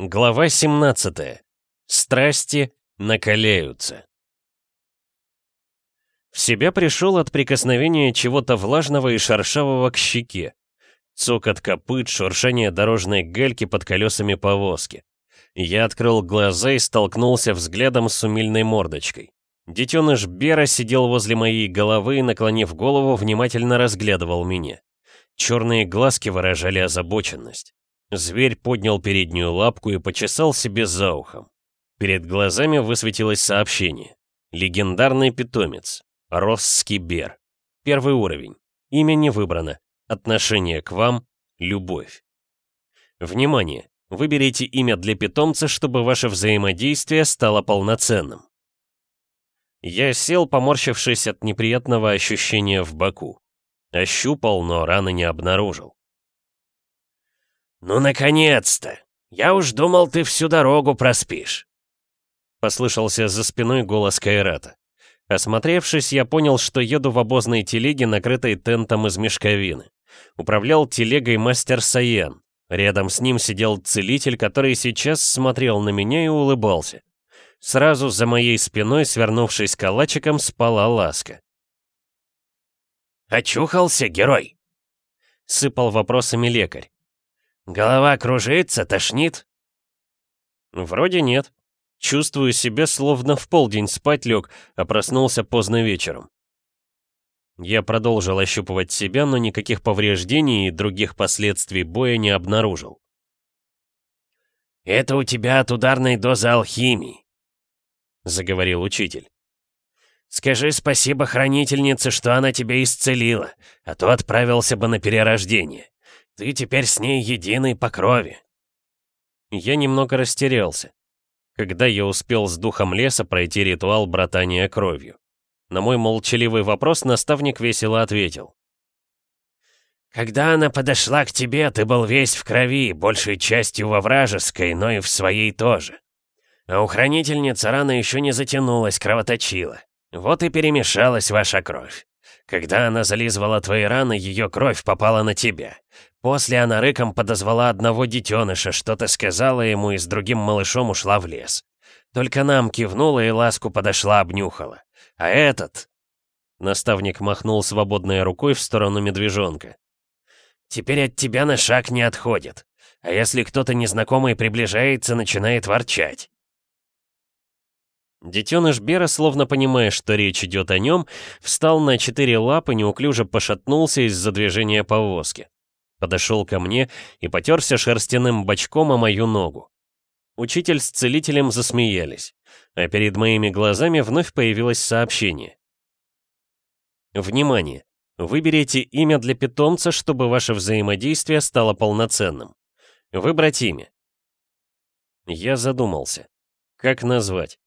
Глава 17. Страсти накаляются. В себя пришел от прикосновения чего-то влажного и шершавого к щеке. Цокот копыт, шуршание дорожной гальки под колесами повозки. Я открыл глаза и столкнулся взглядом с умильной мордочкой. Детеныш Бера сидел возле моей головы и, наклонив голову, внимательно разглядывал меня. Черные глазки выражали озабоченность. Зверь поднял переднюю лапку и почесал себе за ухом. Перед глазами высветилось сообщение. Легендарный питомец. Россский Бер. Первый уровень. Имя не выбрано. Отношение к вам — любовь. Внимание! Выберите имя для питомца, чтобы ваше взаимодействие стало полноценным. Я сел, поморщившись от неприятного ощущения в боку. Ощупал, но раны не обнаружил. «Ну, наконец-то! Я уж думал, ты всю дорогу проспишь!» Послышался за спиной голос Кайрата. Осмотревшись, я понял, что еду в обозной телеге, накрытой тентом из мешковины. Управлял телегой мастер Саян. Рядом с ним сидел целитель, который сейчас смотрел на меня и улыбался. Сразу за моей спиной, свернувшись калачиком, спала ласка. «Очухался, герой?» — сыпал вопросами лекарь. Голова кружится, тошнит? Вроде нет. Чувствую себя, словно в полдень спать лег, а проснулся поздно вечером. Я продолжил ощупывать себя, но никаких повреждений и других последствий боя не обнаружил. «Это у тебя от ударной дозы алхимии», — заговорил учитель. «Скажи спасибо хранительнице, что она тебя исцелила, а то отправился бы на перерождение. Ты теперь с ней единый по крови. Я немного растерялся. Когда я успел с духом леса пройти ритуал братания кровью? На мой молчаливый вопрос наставник весело ответил. «Когда она подошла к тебе, ты был весь в крови, большей частью во вражеской, но и в своей тоже. А у хранительницы рана еще не затянулась, кровоточила. Вот и перемешалась ваша кровь. Когда она зализывала твои раны, ее кровь попала на тебя. После она рыком подозвала одного детеныша, что-то сказала ему и с другим малышом ушла в лес. Только нам кивнула и ласку подошла, обнюхала. А этот... Наставник махнул свободной рукой в сторону медвежонка. «Теперь от тебя на шаг не отходит. А если кто-то незнакомый приближается, начинает ворчать». Детеныш Бера, словно понимая, что речь идет о нем, встал на четыре лапы, неуклюже пошатнулся из-за движения повозки подошел ко мне и потерся шерстяным бочком о мою ногу. Учитель с целителем засмеялись, а перед моими глазами вновь появилось сообщение. Внимание! Выберите имя для питомца, чтобы ваше взаимодействие стало полноценным. Выбрать имя. Я задумался. Как назвать?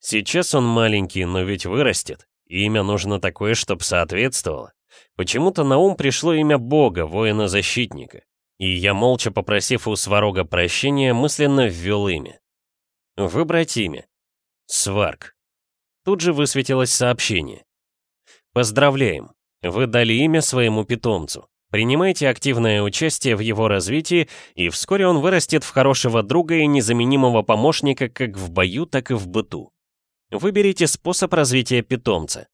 Сейчас он маленький, но ведь вырастет. Имя нужно такое, чтобы соответствовало. Почему-то на ум пришло имя Бога, воина-защитника. И я, молча попросив у Сварога прощения, мысленно ввел имя. Выбрать имя. Сварг. Тут же высветилось сообщение. Поздравляем. Вы дали имя своему питомцу. Принимайте активное участие в его развитии, и вскоре он вырастет в хорошего друга и незаменимого помощника как в бою, так и в быту. Выберите способ развития питомца.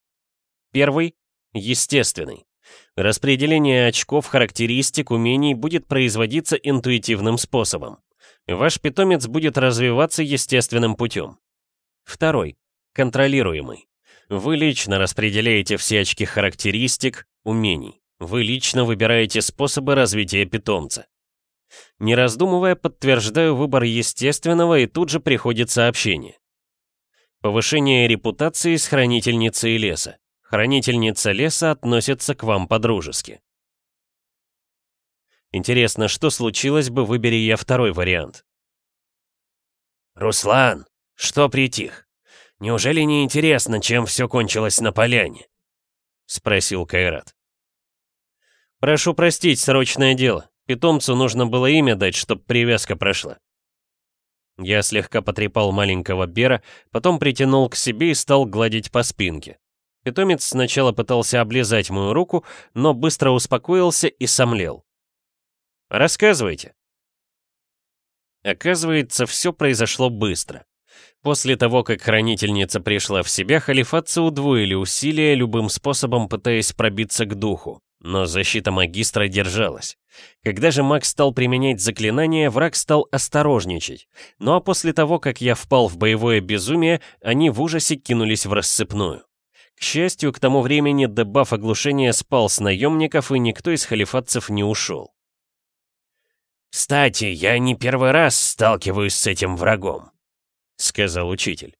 Первый естественный. Распределение очков характеристик умений будет производиться интуитивным способом. Ваш питомец будет развиваться естественным путем. Второй. Контролируемый. Вы лично распределяете все очки характеристик, умений. Вы лично выбираете способы развития питомца. Не раздумывая, подтверждаю выбор естественного и тут же приходит сообщение. Повышение репутации с хранительницей леса. Хранительница леса относится к вам по-дружески. Интересно, что случилось бы, выбери я второй вариант. «Руслан, что притих? Неужели не интересно, чем все кончилось на поляне?» — спросил Кайрат. «Прошу простить, срочное дело. Питомцу нужно было имя дать, чтоб привязка прошла». Я слегка потрепал маленького Бера, потом притянул к себе и стал гладить по спинке. Питомец сначала пытался облизать мою руку, но быстро успокоился и сомлел. «Рассказывайте». Оказывается, все произошло быстро. После того, как хранительница пришла в себя, халифатцы удвоили усилия, любым способом пытаясь пробиться к духу. Но защита магистра держалась. Когда же маг стал применять заклинание, враг стал осторожничать. Ну а после того, как я впал в боевое безумие, они в ужасе кинулись в рассыпную. К счастью, к тому времени дебаф оглушения спал с наемников, и никто из халифатцев не ушел. «Кстати, я не первый раз сталкиваюсь с этим врагом», — сказал учитель.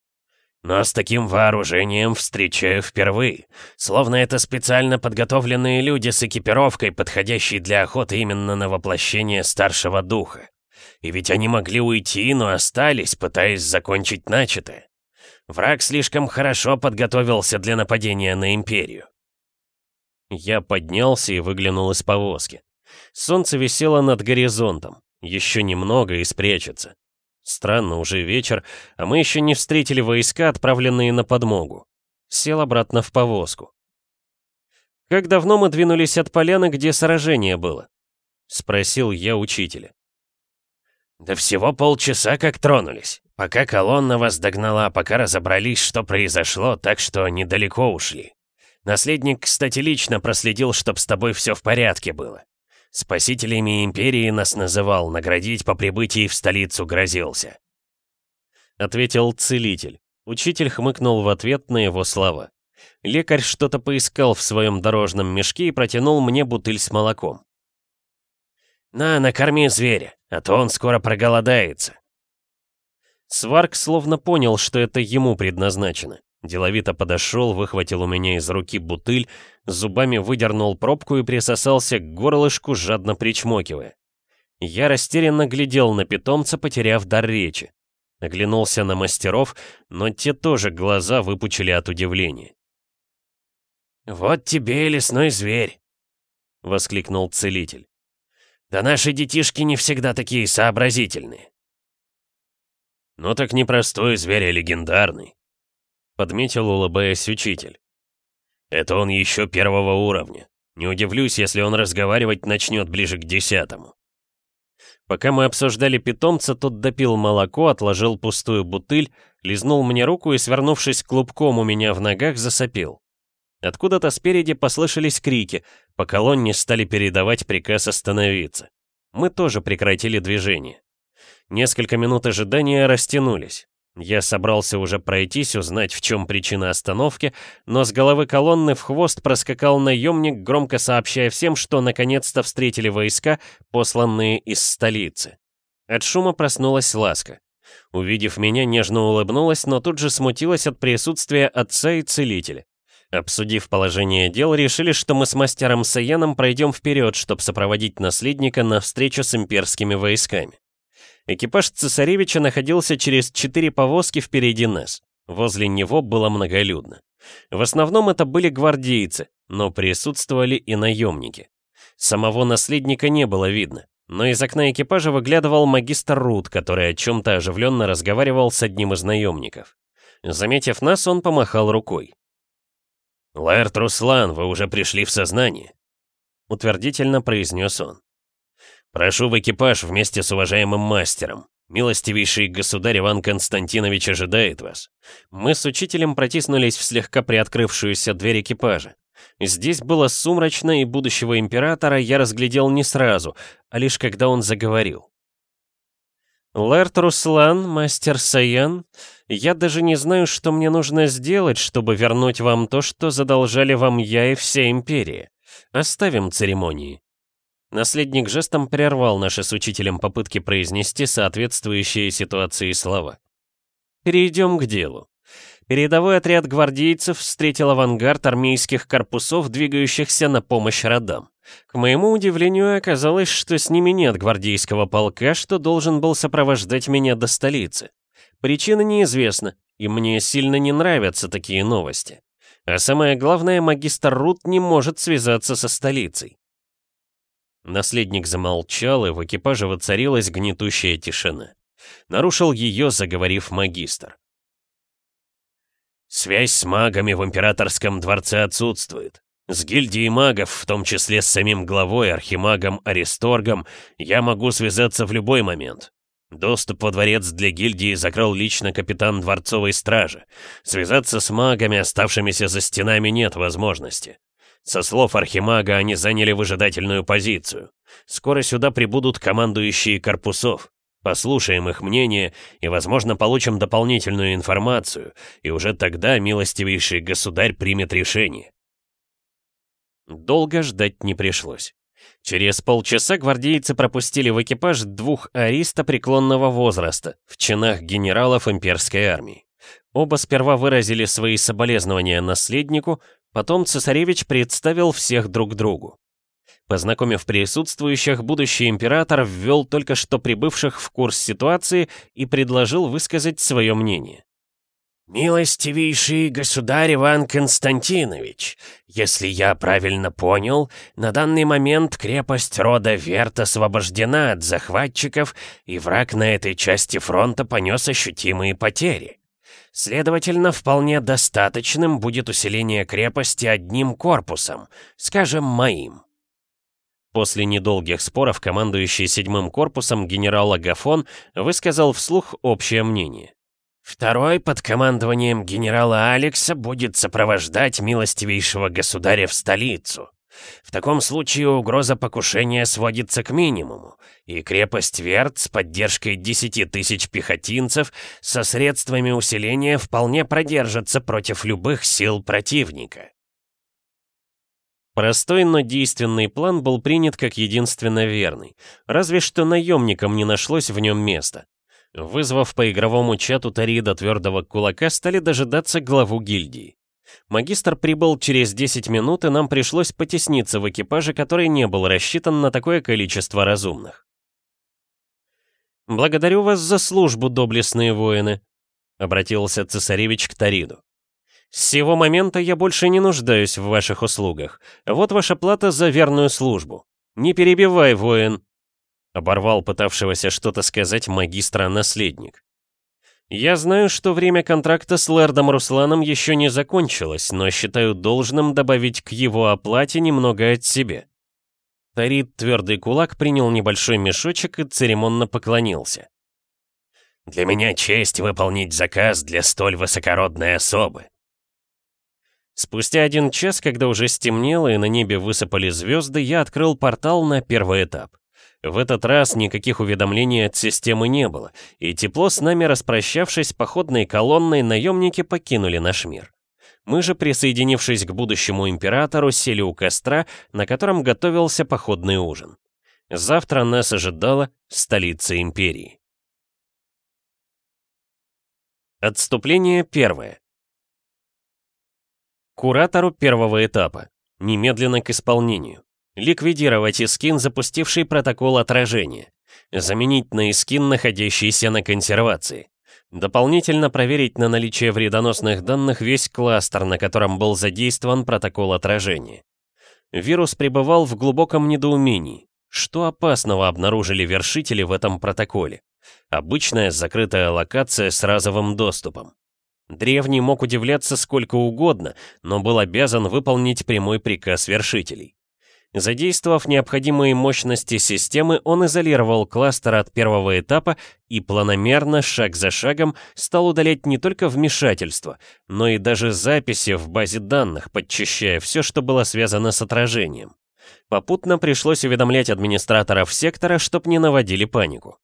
«Но с таким вооружением встречаю впервые. Словно это специально подготовленные люди с экипировкой, подходящей для охоты именно на воплощение старшего духа. И ведь они могли уйти, но остались, пытаясь закончить начатое. Враг слишком хорошо подготовился для нападения на Империю». Я поднялся и выглянул из повозки. Солнце висело над горизонтом. Еще немного и спрячется. Странно, уже вечер, а мы еще не встретили войска, отправленные на подмогу. Сел обратно в повозку. «Как давно мы двинулись от поляны, где сражение было?» — спросил я учителя. «Да всего полчаса как тронулись. Пока колонна вас догнала, пока разобрались, что произошло, так что недалеко ушли. Наследник, кстати, лично проследил, чтоб с тобой все в порядке было. Спасителями Империи нас называл, наградить по прибытии в столицу грозился. Ответил целитель. Учитель хмыкнул в ответ на его слова. Лекарь что-то поискал в своем дорожном мешке и протянул мне бутыль с молоком. «На, накорми зверя, а то он скоро проголодается». Сварк словно понял, что это ему предназначено. Деловито подошел, выхватил у меня из руки бутыль, зубами выдернул пробку и присосался к горлышку, жадно причмокивая. Я растерянно глядел на питомца, потеряв дар речи. Оглянулся на мастеров, но те тоже глаза выпучили от удивления. «Вот тебе и лесной зверь!» — воскликнул целитель. «Да наши детишки не всегда такие сообразительные». «Ну так непростой зверь, а легендарный», подметил, улыбаясь учитель. Это он еще первого уровня. Не удивлюсь, если он разговаривать начнет ближе к десятому. Пока мы обсуждали питомца, тот допил молоко, отложил пустую бутыль, лизнул мне руку и, свернувшись клубком у меня в ногах, засопил. Откуда-то спереди послышались крики, по колонне стали передавать приказ остановиться. Мы тоже прекратили движение. Несколько минут ожидания растянулись. Я собрался уже пройтись, узнать, в чем причина остановки, но с головы колонны в хвост проскакал наемник, громко сообщая всем, что наконец-то встретили войска, посланные из столицы. От шума проснулась Ласка. Увидев меня, нежно улыбнулась, но тут же смутилась от присутствия отца и целителя. Обсудив положение дел, решили, что мы с мастером Саяном пройдем вперед, чтобы сопроводить наследника на встречу с имперскими войсками. Экипаж цесаревича находился через четыре повозки впереди нас. Возле него было многолюдно. В основном это были гвардейцы, но присутствовали и наемники. Самого наследника не было видно, но из окна экипажа выглядывал магистр Рут, который о чем-то оживленно разговаривал с одним из наемников. Заметив нас, он помахал рукой. «Лаэрт Руслан, вы уже пришли в сознание», — утвердительно произнес он. «Прошу в экипаж вместе с уважаемым мастером. Милостивейший государь Иван Константинович ожидает вас». Мы с учителем протиснулись в слегка приоткрывшуюся дверь экипажа. Здесь было сумрачно, и будущего императора я разглядел не сразу, а лишь когда он заговорил. «Лэрт Руслан, мастер Саян, я даже не знаю, что мне нужно сделать, чтобы вернуть вам то, что задолжали вам я и вся империя. Оставим церемонии». Наследник жестом прервал наши с учителем попытки произнести соответствующие ситуации слова. Перейдем к делу. Передовой отряд гвардейцев встретил авангард армейских корпусов, двигающихся на помощь родам. К моему удивлению, оказалось, что с ними нет гвардейского полка, что должен был сопровождать меня до столицы. Причина неизвестна, и мне сильно не нравятся такие новости. А самое главное, магистр Рут не может связаться со столицей. Наследник замолчал, и в экипаже воцарилась гнетущая тишина. Нарушил ее, заговорив магистр. «Связь с магами в императорском дворце отсутствует. С гильдией магов, в том числе с самим главой, архимагом Аристоргом, я могу связаться в любой момент. Доступ во дворец для гильдии закрыл лично капитан дворцовой стражи. Связаться с магами, оставшимися за стенами, нет возможности. Со слов Архимага, они заняли выжидательную позицию. Скоро сюда прибудут командующие корпусов. Послушаем их мнение и, возможно, получим дополнительную информацию, и уже тогда милостивейший государь примет решение. Долго ждать не пришлось. Через полчаса гвардейцы пропустили в экипаж двух ариста преклонного возраста в чинах генералов имперской армии. Оба сперва выразили свои соболезнования наследнику, потом цесаревич представил всех друг другу. Познакомив присутствующих, будущий император ввел только что прибывших в курс ситуации и предложил высказать свое мнение. «Милостивейший государь Иван Константинович, если я правильно понял, на данный момент крепость рода Верт освобождена от захватчиков, и враг на этой части фронта понес ощутимые потери. Следовательно, вполне достаточным будет усиление крепости одним корпусом, скажем, моим». После недолгих споров командующий седьмым корпусом генерал Агафон высказал вслух общее мнение. Второй под командованием генерала Алекса будет сопровождать милостивейшего государя в столицу. В таком случае угроза покушения сводится к минимуму, и крепость Верт с поддержкой 10 тысяч пехотинцев со средствами усиления вполне продержится против любых сил противника. Простой, но действенный план был принят как единственно верный, разве что наемникам не нашлось в нем места. Вызвав по игровому чату Тарида твердого кулака, стали дожидаться главу гильдии. Магистр прибыл через 10 минут, и нам пришлось потесниться в экипаже, который не был рассчитан на такое количество разумных. «Благодарю вас за службу, доблестные воины», — обратился цесаревич к Тариду. «С сего момента я больше не нуждаюсь в ваших услугах. Вот ваша плата за верную службу. Не перебивай, воин!» Оборвал пытавшегося что-то сказать магистра-наследник. «Я знаю, что время контракта с лэрдом Русланом еще не закончилось, но считаю должным добавить к его оплате немного от себя». Тарит твердый кулак принял небольшой мешочек и церемонно поклонился. «Для меня честь выполнить заказ для столь высокородной особы». Спустя один час, когда уже стемнело и на небе высыпали звезды, я открыл портал на первый этап. В этот раз никаких уведомлений от системы не было, и тепло с нами распрощавшись походной колонной, наемники покинули наш мир. Мы же, присоединившись к будущему императору, сели у костра, на котором готовился походный ужин. Завтра нас ожидала столица империи. Отступление первое. Куратору первого этапа. Немедленно к исполнению. Ликвидировать Искин, запустивший протокол отражения. Заменить на Искин, находящийся на консервации. Дополнительно проверить на наличие вредоносных данных весь кластер, на котором был задействован протокол отражения. Вирус пребывал в глубоком недоумении. Что опасного обнаружили вершители в этом протоколе? Обычная закрытая локация с разовым доступом. Древний мог удивляться сколько угодно, но был обязан выполнить прямой приказ вершителей. Задействовав необходимые мощности системы, он изолировал кластер от первого этапа и планомерно, шаг за шагом, стал удалять не только вмешательство, но и даже записи в базе данных, подчищая все, что было связано с отражением. Попутно пришлось уведомлять администраторов сектора, чтоб не наводили панику.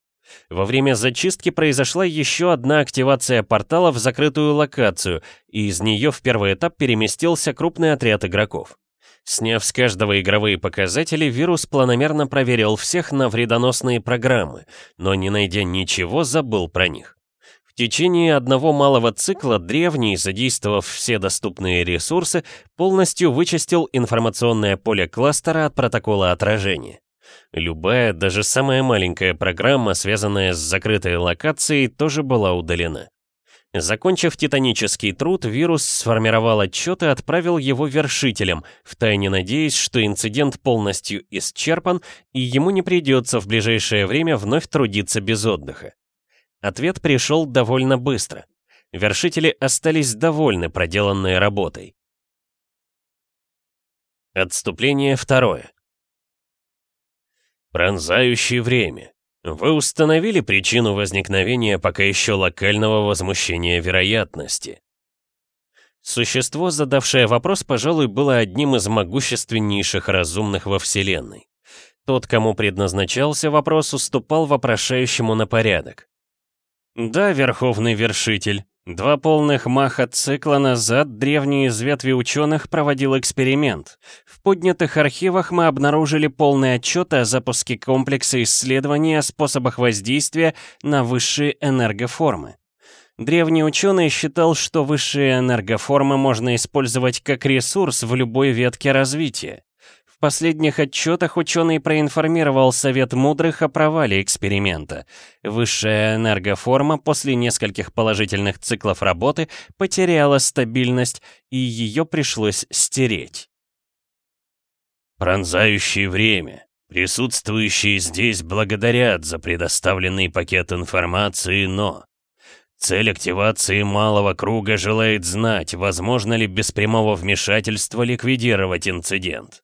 Во время зачистки произошла еще одна активация портала в закрытую локацию, и из нее в первый этап переместился крупный отряд игроков. Сняв с каждого игровые показатели, вирус планомерно проверил всех на вредоносные программы, но не найдя ничего, забыл про них. В течение одного малого цикла древний, задействовав все доступные ресурсы, полностью вычистил информационное поле кластера от протокола отражения. Любая, даже самая маленькая программа, связанная с закрытой локацией, тоже была удалена. Закончив титанический труд, вирус сформировал отчет и отправил его вершителям, втайне надеясь, что инцидент полностью исчерпан и ему не придется в ближайшее время вновь трудиться без отдыха. Ответ пришел довольно быстро. Вершители остались довольны проделанной работой. Отступление второе. Пронзающее время. Вы установили причину возникновения пока еще локального возмущения вероятности. Существо, задавшее вопрос, пожалуй, было одним из могущественнейших разумных во Вселенной. Тот, кому предназначался вопрос, уступал вопрошающему на порядок. «Да, Верховный Вершитель, два полных маха цикла назад древний из ветви ученых проводил эксперимент. В поднятых архивах мы обнаружили полный отчет о запуске комплекса исследований о способах воздействия на высшие энергоформы. Древний ученый считал, что высшие энергоформы можно использовать как ресурс в любой ветке развития. В последних отчетах ученый проинформировал Совет Мудрых о провале эксперимента. Высшая энергоформа после нескольких положительных циклов работы потеряла стабильность, и ее пришлось стереть. «Пронзающее время. Присутствующие здесь благодарят за предоставленный пакет информации, но...» Цель активации малого круга желает знать, возможно ли без прямого вмешательства ликвидировать инцидент.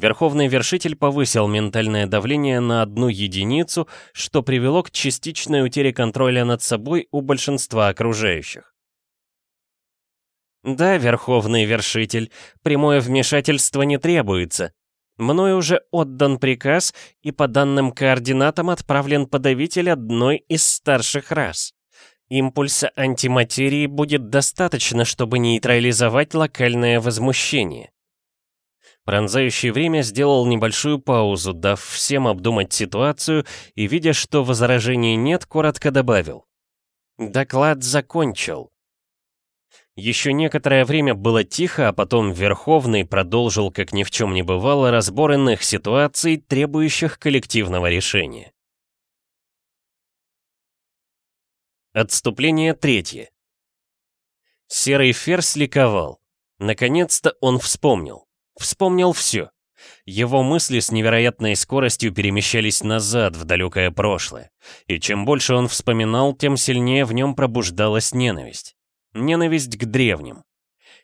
Верховный вершитель повысил ментальное давление на одну единицу, что привело к частичной утере контроля над собой у большинства окружающих. Да, Верховный вершитель, прямое вмешательство не требуется, Мною уже отдан приказ, и по данным координатам отправлен подавитель одной из старших рас. Импульса антиматерии будет достаточно, чтобы нейтрализовать локальное возмущение. Пронзающий время сделал небольшую паузу, дав всем обдумать ситуацию, и, видя, что возражений нет, коротко добавил. Доклад закончил. Еще некоторое время было тихо, а потом Верховный продолжил, как ни в чем не бывало, разбор иных ситуаций, требующих коллективного решения. Отступление третье. Серый ферзь ликовал. Наконец-то он вспомнил. Вспомнил все. Его мысли с невероятной скоростью перемещались назад, в далекое прошлое. И чем больше он вспоминал, тем сильнее в нем пробуждалась ненависть. Ненависть к древним.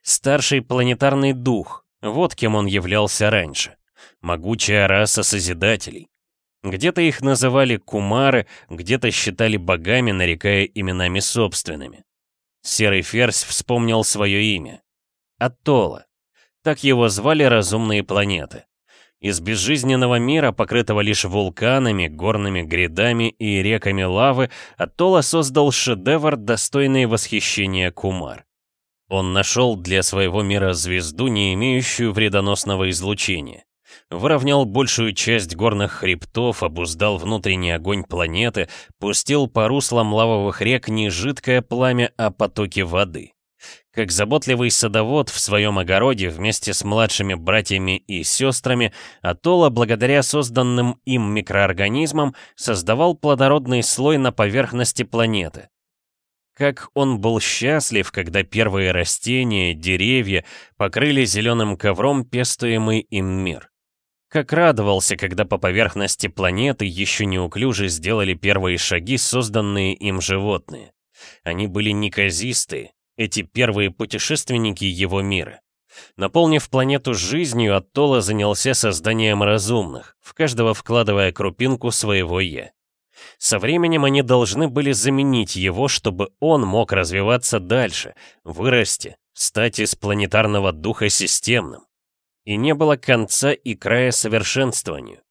Старший планетарный дух, вот кем он являлся раньше. Могучая раса Созидателей. Где-то их называли кумары, где-то считали богами, нарекая именами собственными. Серый ферзь вспомнил свое имя. Атолла. Так его звали разумные планеты. Из безжизненного мира, покрытого лишь вулканами, горными грядами и реками лавы, Атолла создал шедевр, достойный восхищения Кумар. Он нашел для своего мира звезду, не имеющую вредоносного излучения. Выровнял большую часть горных хребтов, обуздал внутренний огонь планеты, пустил по руслам лавовых рек не жидкое пламя, а потоки воды. Как заботливый садовод в своем огороде вместе с младшими братьями и сестрами, Атолла, благодаря созданным им микроорганизмам, создавал плодородный слой на поверхности планеты. Как он был счастлив, когда первые растения, деревья покрыли зеленым ковром пестуемый им мир. Как радовался, когда по поверхности планеты еще неуклюже сделали первые шаги созданные им животные. Они были неказистые, эти первые путешественники его мира. Наполнив планету жизнью, Аттола занялся созданием разумных, в каждого вкладывая крупинку своего «я». Со временем они должны были заменить его, чтобы он мог развиваться дальше, вырасти, стать из планетарного духа системным. И не было конца и края совершенствованию.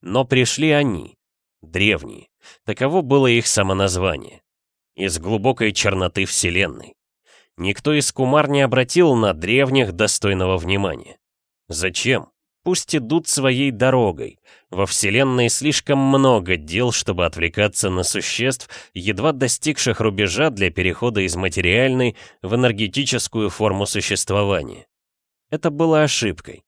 Но пришли они, древние, таково было их самоназвание, из глубокой черноты Вселенной. Никто из кумар не обратил на древних достойного внимания. Зачем? Пусть идут своей дорогой. Во Вселенной слишком много дел, чтобы отвлекаться на существ, едва достигших рубежа для перехода из материальной в энергетическую форму существования. Это было ошибкой.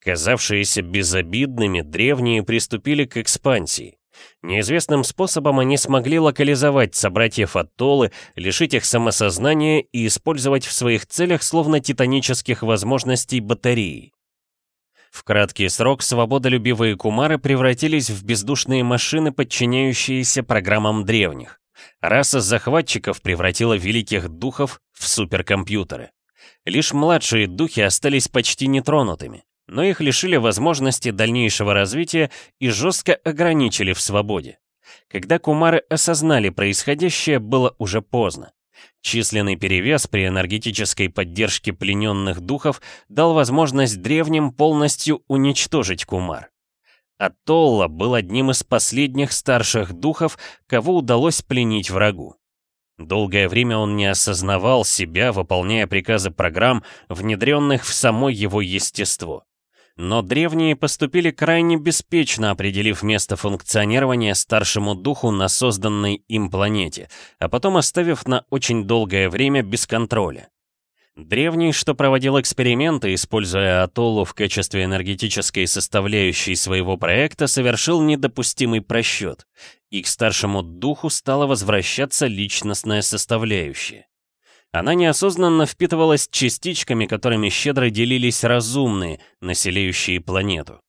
Казавшиеся безобидными, древние приступили к экспансии. Неизвестным способом они смогли локализовать собратьев Аттолы, лишить их самосознания и использовать в своих целях словно титанических возможностей батареи. В краткий срок свободолюбивые кумары превратились в бездушные машины, подчиняющиеся программам древних. Раса захватчиков превратила великих духов в суперкомпьютеры. Лишь младшие духи остались почти нетронутыми. Но их лишили возможности дальнейшего развития и жестко ограничили в свободе. Когда кумары осознали происходящее, было уже поздно. Численный перевес при энергетической поддержке плененных духов дал возможность древним полностью уничтожить кумар. Атолла был одним из последних старших духов, кого удалось пленить врагу. Долгое время он не осознавал себя, выполняя приказы программ, внедренных в само его естество. Но древние поступили крайне беспечно, определив место функционирования старшему духу на созданной им планете, а потом оставив на очень долгое время без контроля. Древний, что проводил эксперименты, используя атоллу в качестве энергетической составляющей своего проекта, совершил недопустимый просчет, и к старшему духу стала возвращаться личностная составляющая. Она неосознанно впитывалась частичками, которыми щедро делились разумные, населяющие планету.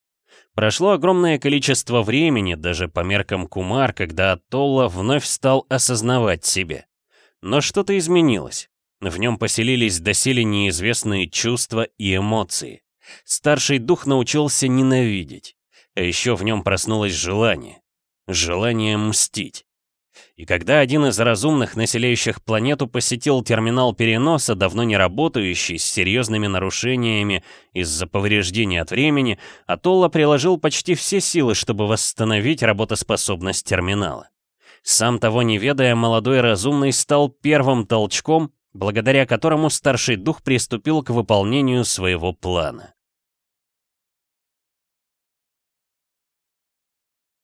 Прошло огромное количество времени, даже по меркам Кумар, когда Толла вновь стал осознавать себя. Но что-то изменилось. В нем поселились доселе неизвестные чувства и эмоции. Старший дух научился ненавидеть. А еще в нем проснулось желание. Желание мстить. И когда один из разумных, населяющих планету, посетил терминал переноса, давно не работающий, с серьезными нарушениями из-за повреждения от времени, Атолла приложил почти все силы, чтобы восстановить работоспособность терминала. Сам того не ведая, молодой разумный стал первым толчком, благодаря которому старший дух приступил к выполнению своего плана.